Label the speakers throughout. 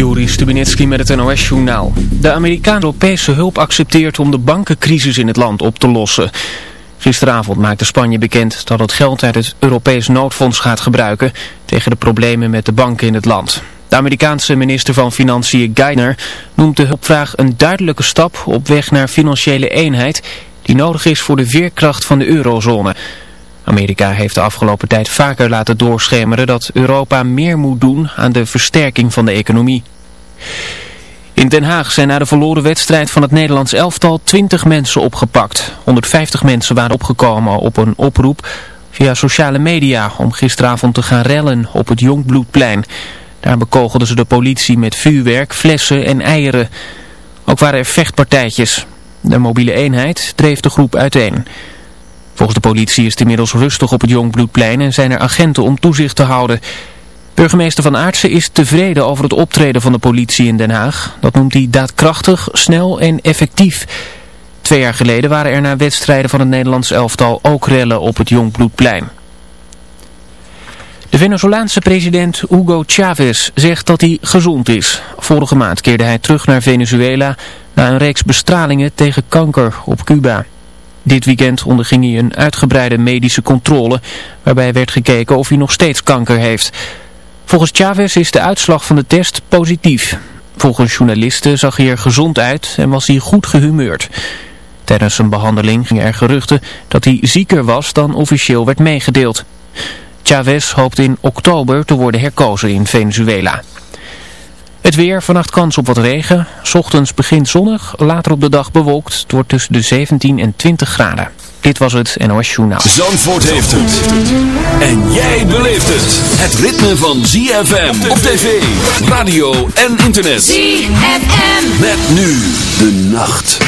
Speaker 1: Juri Stubinitski met het NOS-journaal. De Amerikaanse Europese hulp accepteert om de bankencrisis in het land op te lossen. Gisteravond maakte Spanje bekend dat het geld uit het Europees noodfonds gaat gebruiken tegen de problemen met de banken in het land. De Amerikaanse minister van Financiën Geithner noemt de hulpvraag een duidelijke stap op weg naar financiële eenheid die nodig is voor de veerkracht van de eurozone. Amerika heeft de afgelopen tijd vaker laten doorschemeren dat Europa meer moet doen aan de versterking van de economie. In Den Haag zijn na de verloren wedstrijd van het Nederlands elftal 20 mensen opgepakt. 150 mensen waren opgekomen op een oproep via sociale media om gisteravond te gaan rellen op het Jongbloedplein. Daar bekogelden ze de politie met vuurwerk, flessen en eieren. Ook waren er vechtpartijtjes. De mobiele eenheid dreef de groep uiteen. Volgens de politie is het inmiddels rustig op het Jongbloedplein en zijn er agenten om toezicht te houden. Burgemeester Van Aartsen is tevreden over het optreden van de politie in Den Haag. Dat noemt hij daadkrachtig, snel en effectief. Twee jaar geleden waren er na wedstrijden van het Nederlands elftal ook rellen op het Jongbloedplein. De Venezolaanse president Hugo Chavez zegt dat hij gezond is. Vorige maand keerde hij terug naar Venezuela na een reeks bestralingen tegen kanker op Cuba. Dit weekend onderging hij een uitgebreide medische controle waarbij werd gekeken of hij nog steeds kanker heeft. Volgens Chavez is de uitslag van de test positief. Volgens journalisten zag hij er gezond uit en was hij goed gehumeurd. Tijdens zijn behandeling gingen er geruchten dat hij zieker was dan officieel werd meegedeeld. Chavez hoopt in oktober te worden herkozen in Venezuela. Het weer, vannacht kans op wat regen. Ochtends begint zonnig, later op de dag bewolkt. Het wordt tussen de 17 en 20 graden. Dit was het NOS Journaal.
Speaker 2: Zandvoort heeft het. En jij beleeft het. Het ritme van ZFM op tv, radio en internet.
Speaker 3: ZFM.
Speaker 2: Met nu de nacht.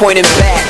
Speaker 3: pointing back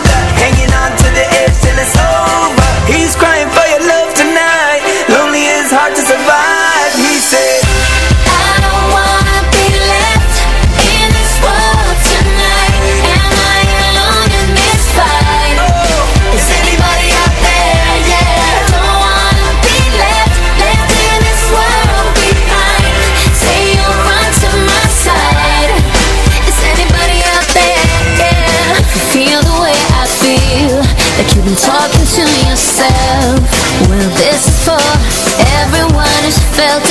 Speaker 3: it's over. He's crying for
Speaker 4: felt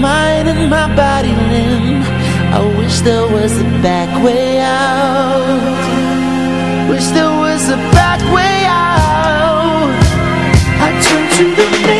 Speaker 5: mind and
Speaker 6: my body limb I
Speaker 7: wish there was a back way out Wish there was a back way out I turn to the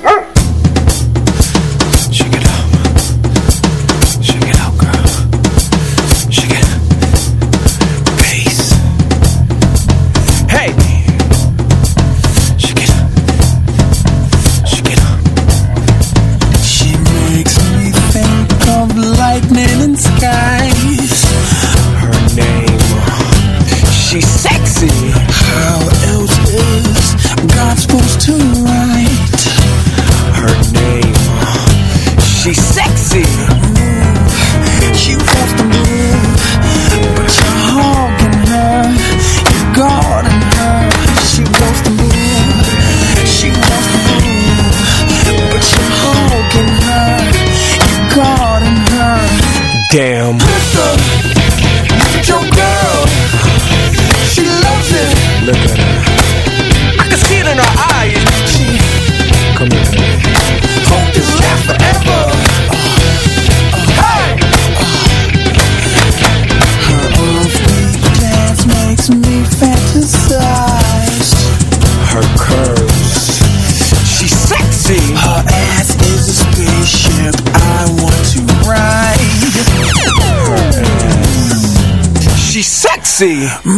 Speaker 7: see.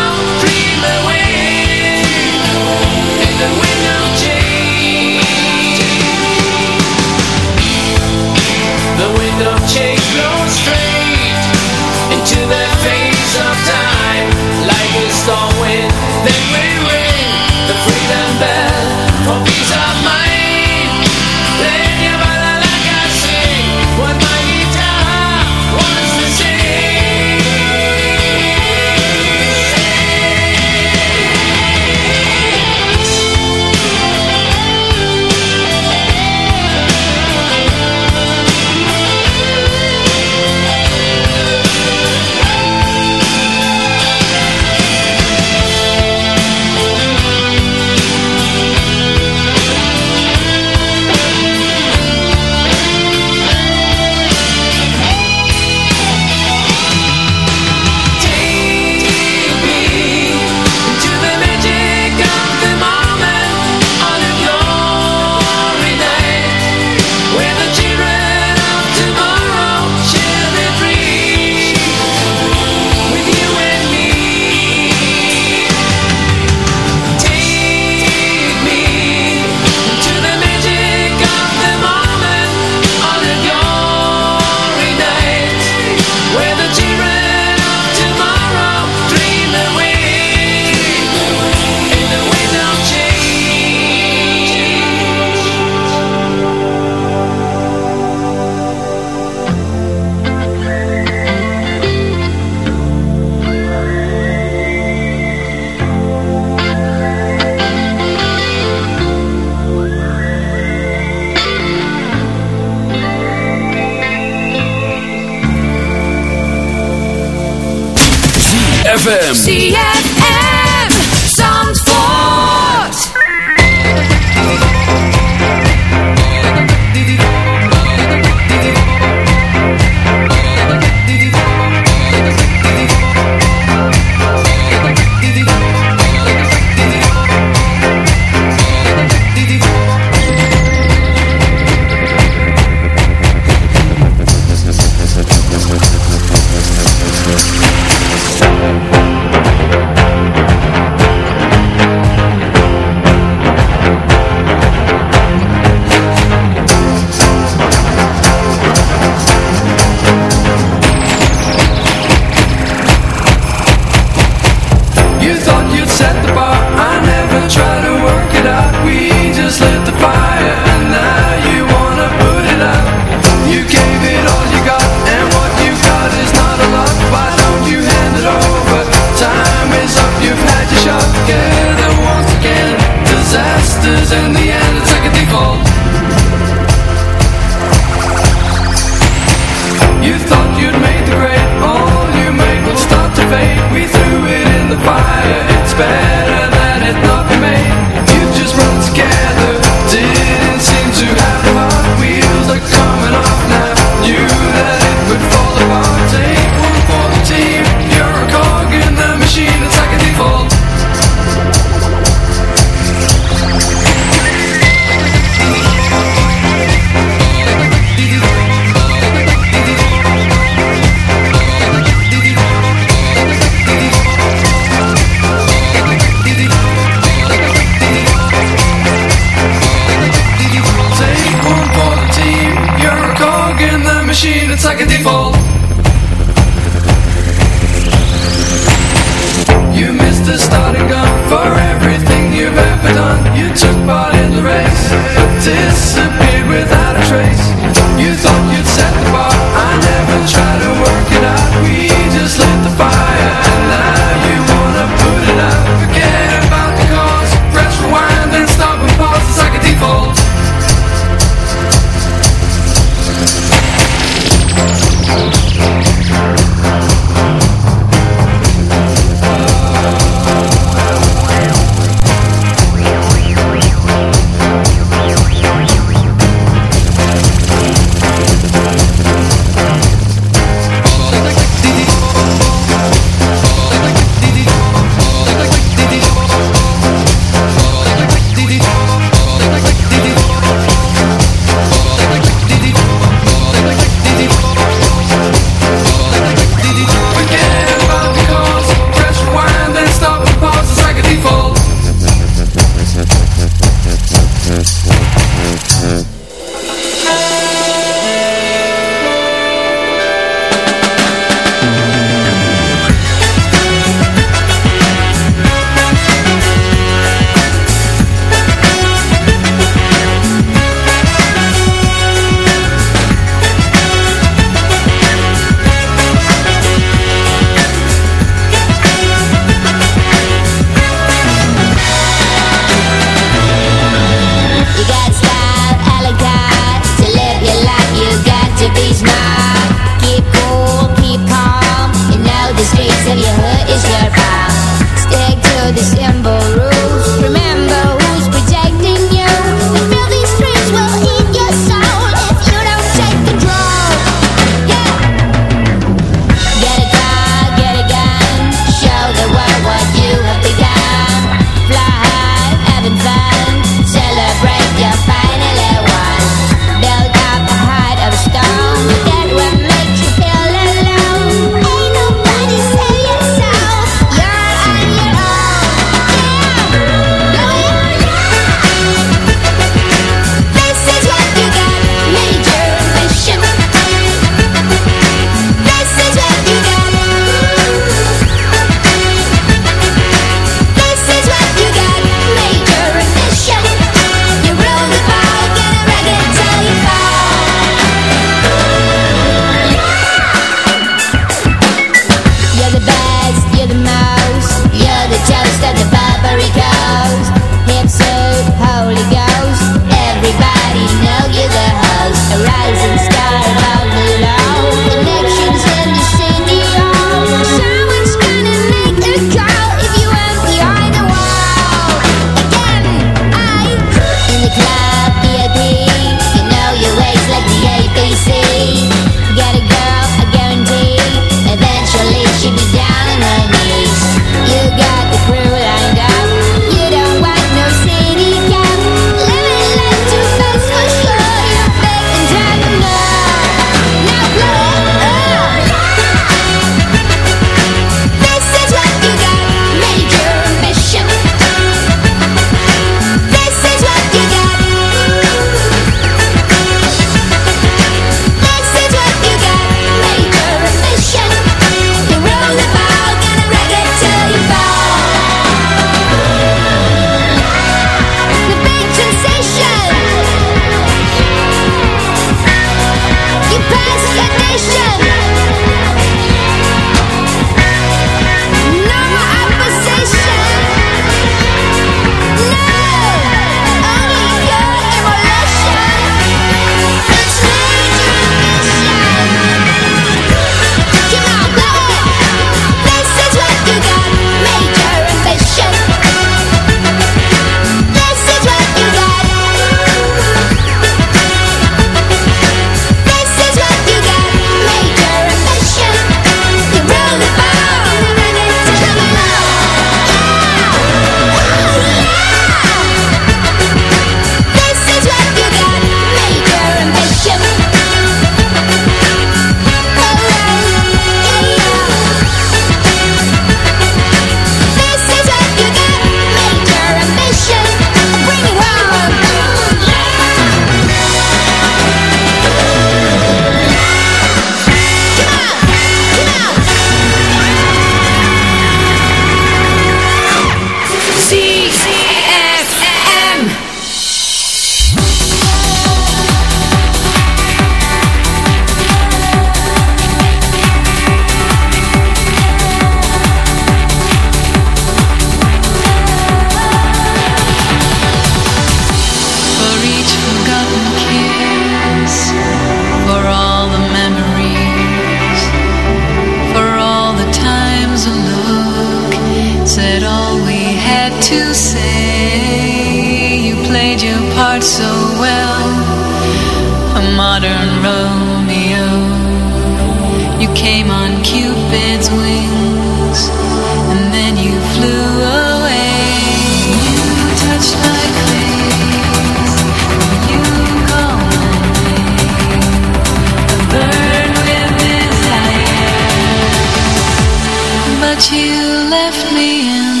Speaker 7: but you left me in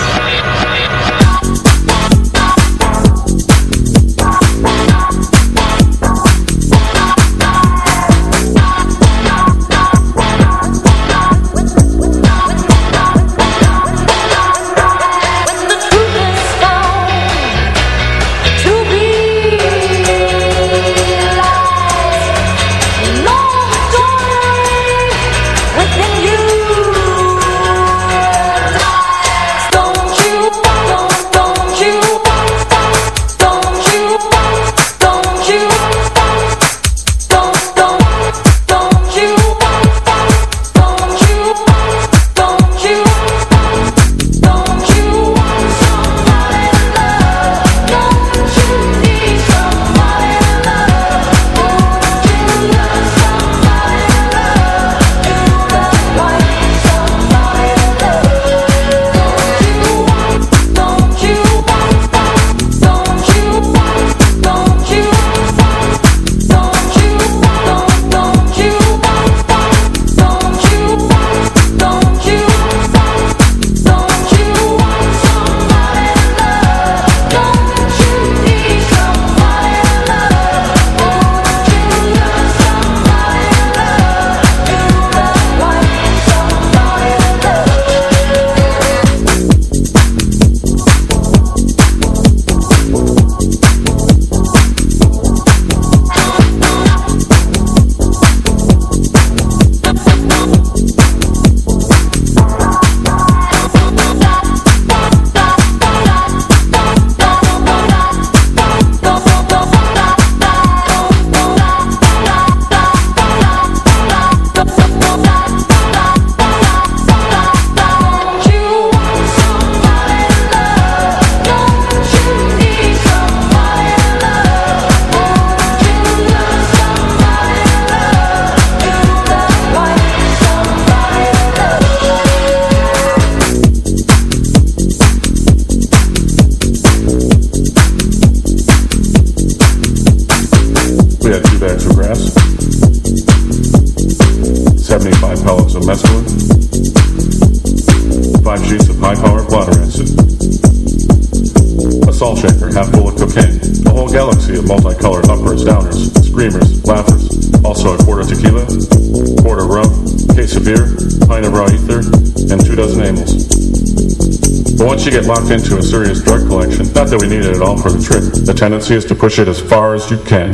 Speaker 8: that we needed it all for the trip. The tendency is to push it as far as you can.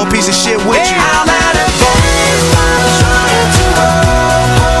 Speaker 9: piece of shit with you.
Speaker 5: Hey, I'm at a
Speaker 2: baseline trying to go.